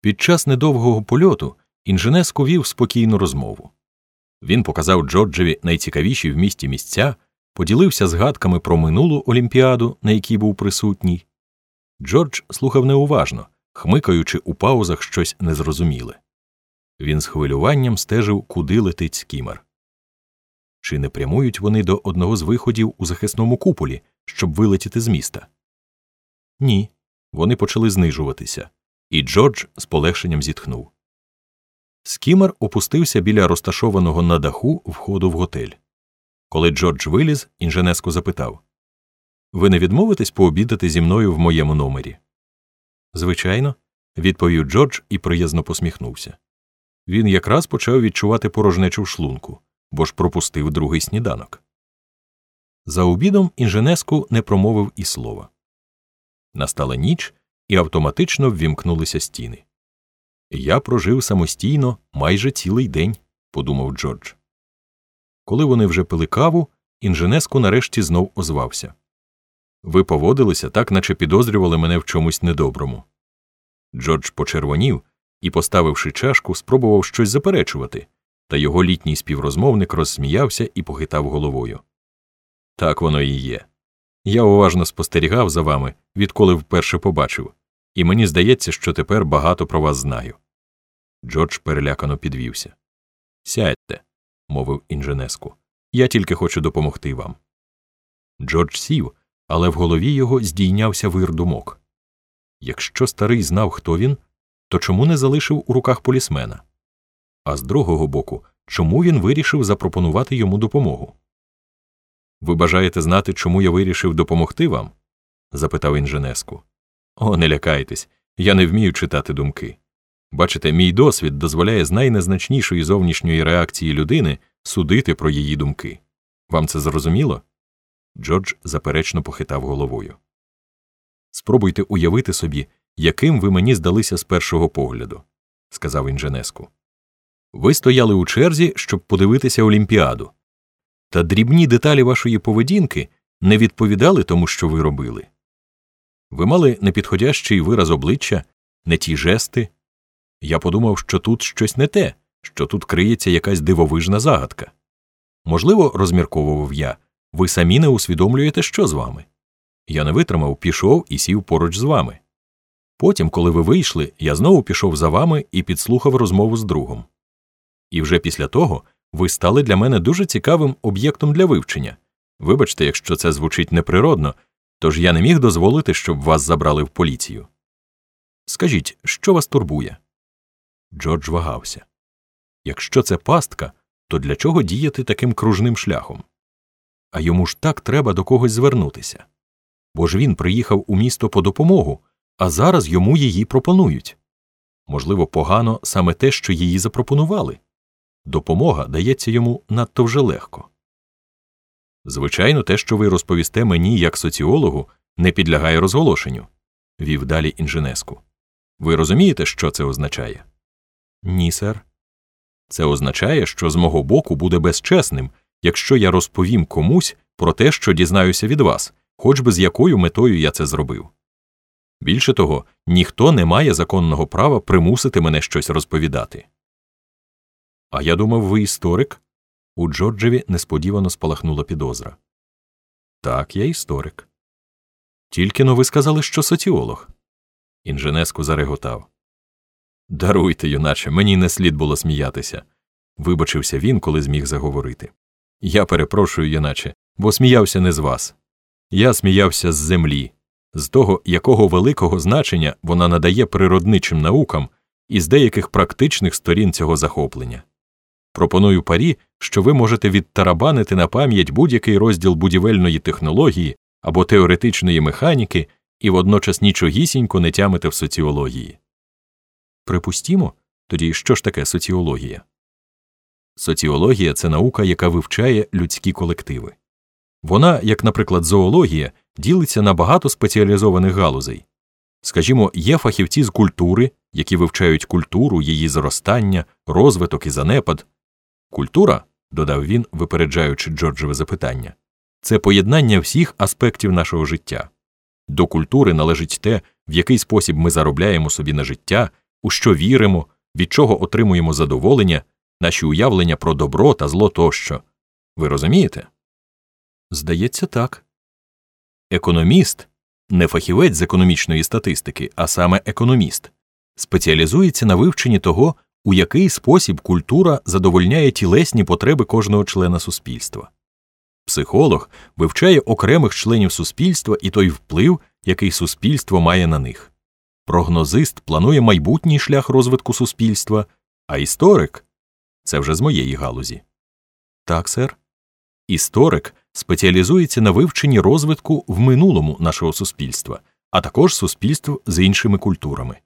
Під час недовгого польоту інженеску вів спокійну розмову. Він показав Джорджеві найцікавіші в місті місця, поділився згадками про минулу олімпіаду, на якій був присутній. Джордж слухав неуважно, хмикаючи у паузах щось незрозуміле. Він з хвилюванням стежив, куди летить скімер. Чи не прямують вони до одного з виходів у захисному куполі, щоб вилетіти з міста? Ні. Вони почали знижуватися, і Джордж з полегшенням зітхнув. Скімер опустився біля розташованого на даху входу в готель. Коли Джордж виліз, інженеско запитав Ви не відмовитесь пообідати зі мною в моєму номері? Звичайно, відповів Джордж і приязно посміхнувся. Він якраз почав відчувати порожнечу в шлунку, бо ж пропустив другий сніданок. За обідом інженеску не промовив і слова. Настала ніч, і автоматично ввімкнулися стіни. Я прожив самостійно майже цілий день, подумав Джордж. Коли вони вже пили каву, інженеску нарешті знов озвався. Ви поводилися так, наче підозрювали мене в чомусь недоброму. Джордж почервонів і, поставивши чашку, спробував щось заперечувати, та його літній співрозмовник розсміявся і похитав головою. Так воно і є. Я уважно спостерігав за вами, відколи вперше побачив, і мені здається, що тепер багато про вас знаю. Джордж перелякано підвівся. Сядьте, мовив інженеску. Я тільки хочу допомогти вам. Джордж сів, але в голові його здійнявся вир думок. Якщо старий знав, хто він, то чому не залишив у руках полісмена? А з другого боку, чому він вирішив запропонувати йому допомогу? Ви бажаєте знати, чому я вирішив допомогти вам? запитав інженеску. О, не лякайтесь, я не вмію читати думки. Бачите, мій досвід дозволяє з найнезначнішої зовнішньої реакції людини судити про її думки. Вам це зрозуміло? Джордж заперечно похитав головою. Спробуйте уявити собі, яким ви мені здалися з першого погляду, сказав інженеску. Ви стояли у черзі, щоб подивитися Олімпіаду, та дрібні деталі вашої поведінки не відповідали тому, що ви робили. Ви мали непідходящий вираз обличчя, не ті жести. Я подумав, що тут щось не те, що тут криється якась дивовижна загадка. Можливо, розмірковував я, ви самі не усвідомлюєте, що з вами. Я не витримав, пішов і сів поруч з вами. Потім, коли ви вийшли, я знову пішов за вами і підслухав розмову з другом. І вже після того ви стали для мене дуже цікавим об'єктом для вивчення. Вибачте, якщо це звучить неприродно, тож я не міг дозволити, щоб вас забрали в поліцію. Скажіть, що вас турбує? Джордж вагався. Якщо це пастка, то для чого діяти таким кружним шляхом? А йому ж так треба до когось звернутися. Бо ж він приїхав у місто по допомогу, а зараз йому її пропонують. Можливо, погано саме те, що її запропонували. Допомога дається йому надто вже легко. Звичайно, те, що ви розповісте мені як соціологу, не підлягає розголошенню, вів далі інженеску. Ви розумієте, що це означає? Ні, сер. Це означає, що з мого боку буде безчесним, якщо я розповім комусь про те, що дізнаюся від вас, хоч би з якою метою я це зробив. Більше того, ніхто не має законного права примусити мене щось розповідати. А я думав, ви історик? У Джорджеві несподівано спалахнула підозра. Так, я історик. Тільки но ви сказали, що соціолог. Інженеску зареготав. Даруйте, юначе, мені не слід було сміятися. Вибачився він, коли зміг заговорити. Я перепрошую, юначе, бо сміявся не з вас. Я сміявся з землі, з того, якого великого значення вона надає природничим наукам і з деяких практичних сторін цього захоплення. Пропоную парі, що ви можете відтарабанити на пам'ять будь-який розділ будівельної технології або теоретичної механіки і водночас нічогісінько не тямите в соціології. Припустімо, тоді що ж таке соціологія? Соціологія це наука, яка вивчає людські колективи. Вона, як, наприклад, зоологія, ділиться на багато спеціалізованих галузей. Скажімо, є фахівці з культури, які вивчають культуру, її зростання, розвиток і занепад. Культура, додав він, випереджаючи Джорджеве запитання, це поєднання всіх аспектів нашого життя. До культури належить те, в який спосіб ми заробляємо собі на життя, у що віримо, від чого отримуємо задоволення, наші уявлення про добро та зло тощо. Ви розумієте? Здається, так. Економіст не фахівець з економічної статистики, а саме економіст, спеціалізується на вивченні того, у який спосіб культура задовольняє тілесні потреби кожного члена суспільства. Психолог вивчає окремих членів суспільства і той вплив, який суспільство має на них. Прогнозист планує майбутній шлях розвитку суспільства, а історик це вже з моєї галузі. Так, сер. Історик спеціалізується на вивченні розвитку в минулому нашого суспільства, а також суспільств з іншими культурами.